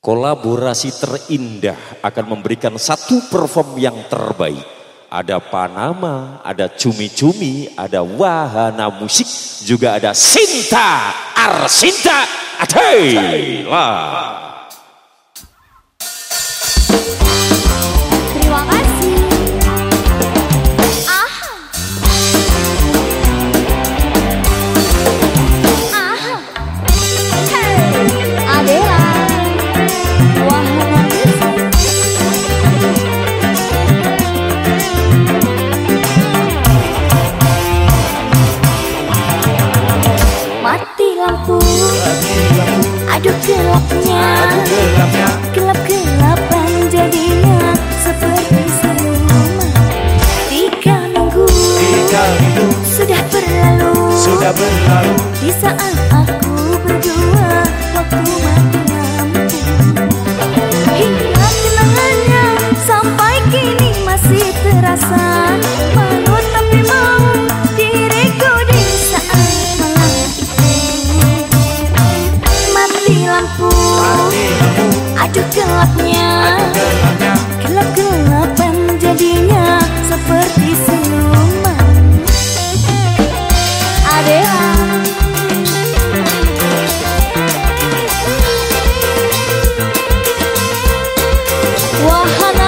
Kolaborasi terindah akan memberikan satu perform yang terbaik. Ada Panama, ada Cumi-Cumi, ada Wahana Musik, juga ada Sinta Arsinta Adela. Aduh gelapnya. Gelap-gelapan jadinya Seperti siluman Tiga minggu Sudah berlalu. Sudah berlalu. Di saat Adela Wahana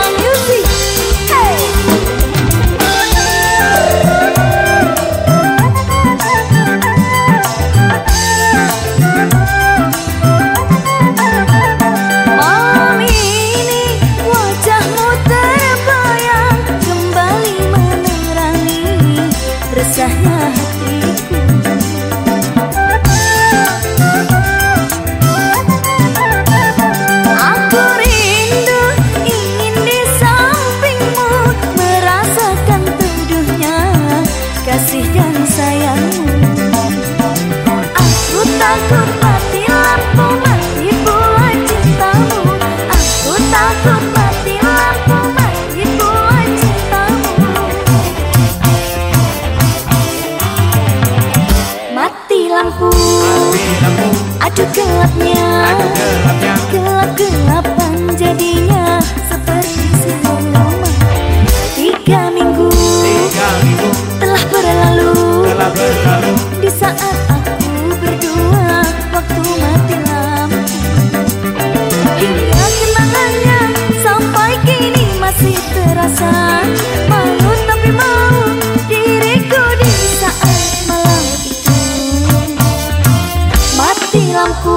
Mati lampu.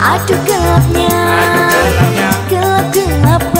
Aduh gelapnya. Gelap-gelapan jadinya